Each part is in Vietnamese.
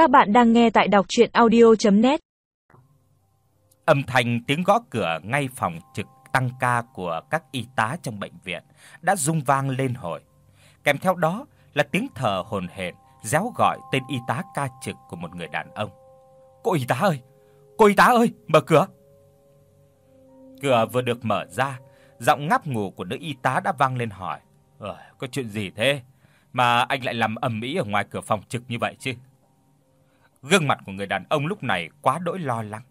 Các bạn đang nghe tại đọc audio net Âm thanh tiếng gõ cửa ngay phòng trực tăng ca của các y tá trong bệnh viện đã rung vang lên hồi. Kèm theo đó là tiếng thở hổn hển réo gọi tên y tá ca trực của một người đàn ông. "Cô y tá ơi, cô y tá ơi, mở cửa." Cửa vừa được mở ra, giọng ngáp ngủ của nữ y tá đã vang lên hỏi: "Ờ, có chuyện gì thế mà anh lại làm ầm ĩ ở ngoài cửa phòng trực như vậy chứ?" Gương mặt của người đàn ông lúc này quá đỗi lo lắng,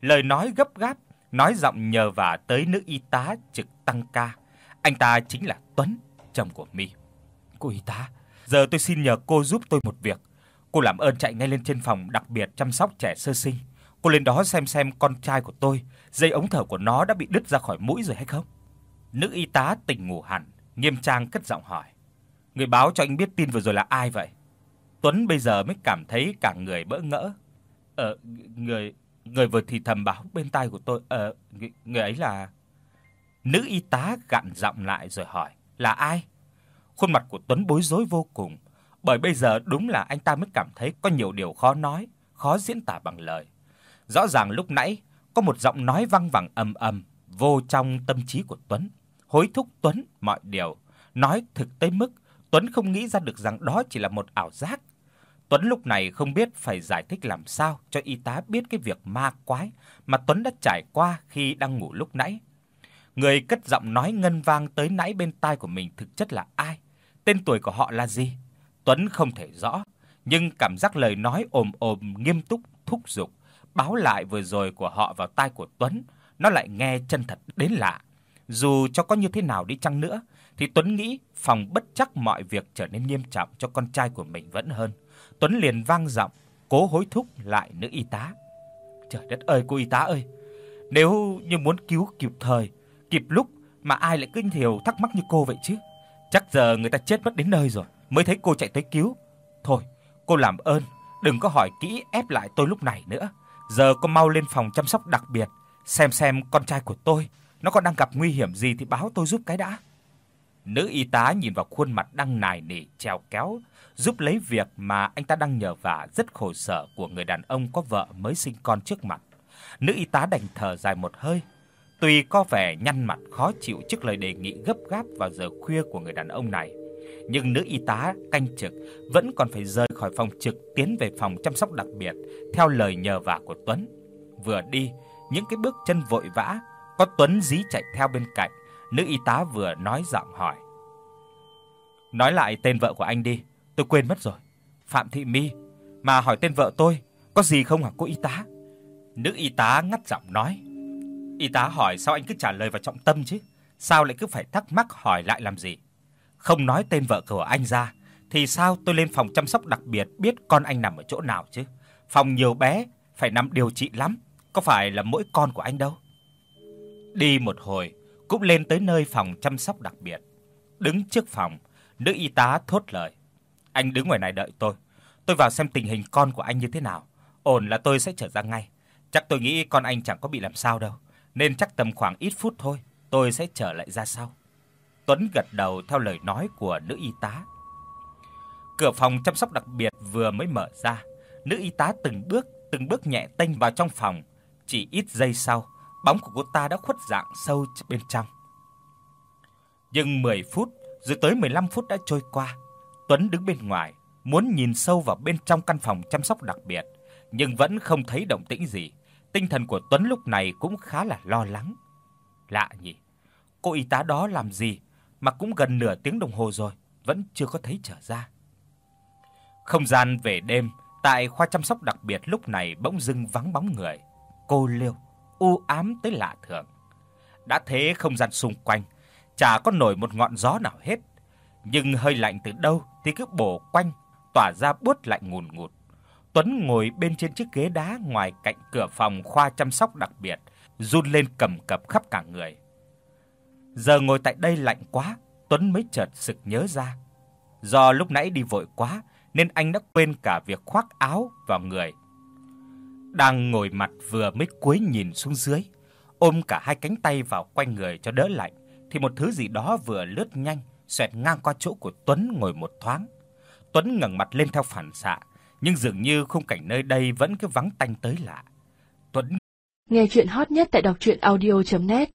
lời nói gấp gáp, nói giọng nhờ vả tới nữ y tá trực tăng ca. Anh ta chính là Tuấn, chồng của My. "Cô y tá, giờ tôi xin nhờ cô giúp tôi một việc. Cô làm ơn chạy ngay lên trên phòng đặc biệt chăm sóc trẻ sơ sinh. Cô lên đó xem xem con trai của tôi, dây ống thở của nó đã bị đứt ra khỏi mũi rồi hay không?" Nữ y tá tỉnh ngủ hẳn, nghiêm trang cất giọng hỏi: "Người báo cho anh biết tin vừa rồi là ai vậy?" Tuấn bây giờ mới cảm thấy cả người bỡ ngỡ. "Ờ, người người vừa thì thầm báo bên tai của tôi, ờ người, người ấy là Nữ y tá gặn giọng lại rồi hỏi, "Là ai?" Khuôn mặt của Tuấn bối rối vô cùng, bởi bây giờ đúng là anh ta mới cảm thấy có nhiều điều khó nói, khó diễn tả bằng lời. Rõ ràng lúc nãy có một giọng nói vang vẳng ầm ầm vô trong tâm trí của Tuấn, hối thúc Tuấn mọi điều, nói thực tới mức Tuấn không nghĩ ra được rằng đó chỉ là một ảo giác. Tuấn lúc này không biết phải giải thích làm sao cho y tá biết cái việc ma quái mà Tuấn đã trải qua khi đang ngủ lúc nãy. Người cất giọng nói ngân vang tới nãy bên tai của mình thực chất là ai? Tên tuổi của họ là gì? Tuấn không thể rõ, nhưng cảm giác lời nói ồm ồm nghiêm túc thúc giục báo lại vừa rồi của họ vào tai của Tuấn, nó lại nghe chân thật đến lạ. Dù cho có như thế nào đi chăng nữa thì Tuấn nghĩ phòng bất chắc mọi việc trở nên nghiêm trọng cho con trai của mình vẫn hơn. Tuấn liền vang giọng cố hối thúc lại nữ y tá. Trời đất ơi cô y tá ơi, nếu như muốn cứu kịp thời, kịp lúc mà ai lại cứ nhiều thắc mắc như cô vậy chứ? Chắc giờ người ta chết mất đến nơi rồi mới thấy cô chạy tới cứu. Thôi, cô làm ơn đừng có hỏi kỹ ép lại tôi lúc này nữa. Giờ cô mau lên phòng chăm sóc đặc biệt, xem xem con trai của tôi nó có đang gặp nguy hiểm gì thì báo tôi giúp cái đã. Nữ y tá nhìn vào khuôn mặt đang nài nỉ treo kéo, giúp lấy việc mà anh ta đang nhờ vả rất khổ sở của người đàn ông có vợ mới sinh con trước mặt. Nữ y tá đành thở dài một hơi, tuy có vẻ nhăn mặt khó chịu trước lời đề nghị gấp gáp vào giờ khuya của người đàn ông này, nhưng nữ y tá canh trực vẫn còn phải rời khỏi phòng trực tiến về phòng chăm sóc đặc biệt theo lời nhờ vả của Tuấn. Vừa đi, những cái bước chân vội vã, có Tuấn dí chạy theo bên cạnh, nữ y tá vừa nói giọng hỏi: "Nói lại tên vợ của anh đi, tôi quên mất rồi. Phạm Thị Mi, mà hỏi tên vợ tôi, có gì không hả cô y tá?" Nữ y tá ngắt giọng nói: "Y tá hỏi sao anh cứ trả lời vào trọng tâm chứ, sao lại cứ phải thắc mắc hỏi lại làm gì? Không nói tên vợ của anh ra thì sao tôi lên phòng chăm sóc đặc biệt biết con anh nằm ở chỗ nào chứ? Phòng nhiều bé, phải nằm điều trị lắm, có phải là mỗi con của anh đâu." Đi một hồi, cũng lên tới nơi phòng chăm sóc đặc biệt. Đứng trước phòng, nữ y tá thốt lời: "Anh đứng ngoài này đợi tôi, tôi vào xem tình hình con của anh như thế nào, ổn là tôi sẽ trở ra ngay. Chắc tôi nghĩ con anh chẳng có bị làm sao đâu, nên chắc tầm khoảng ít phút thôi, tôi sẽ trở lại ra sau." Tuấn gật đầu theo lời nói của nữ y tá. Cửa phòng chăm sóc đặc biệt vừa mới mở ra, nữ y tá từng bước, từng bước nhẹ tênh vào trong phòng, chỉ ít giây sau, bóng của cô ta đã khuất dạng sâu bên trong. Nhưng 10 phút, rồi tới 15 phút đã trôi qua. Tuấn đứng bên ngoài, muốn nhìn sâu vào bên trong căn phòng chăm sóc đặc biệt, nhưng vẫn không thấy động tĩnh gì. Tinh thần của Tuấn lúc này cũng khá là lo lắng. Lạ nhỉ, cô y tá đó làm gì mà cũng gần nửa tiếng đồng hồ rồi, vẫn chưa có thấy trở ra. Không gian về đêm tại khoa chăm sóc đặc biệt lúc này bỗng dưng vắng bóng người. Cô Liêu u ám tới lạ thường. Đã thế không gian xung quanh chả có nổi một ngọn gió nào hết, nhưng hơi lạnh từ đâu thì cứ bổ quanh, tỏa ra buốt lạnh ngùn ngụt. Tuấn ngồi bên trên chiếc ghế đá ngoài cạnh cửa phòng khoa chăm sóc đặc biệt, run lên cầm cập khắp cả người. Giờ ngồi tại đây lạnh quá, Tuấn mới chợt sực nhớ ra. Do lúc nãy đi vội quá nên anh đã quên cả việc khoác áo vào người đang ngồi mặt vừa mới cúi nhìn xuống dưới, ôm cả hai cánh tay vào quanh người cho đỡ lạnh, thì một thứ gì đó vừa lướt nhanh xoẹt ngang qua chỗ của Tuấn ngồi một thoáng. Tuấn ngẩng mặt lên theo phản xạ, nhưng dường như khung cảnh nơi đây vẫn cứ vắng tanh tới lạ. Tuấn Nghe truyện hot nhất tại doctruyenaudio.net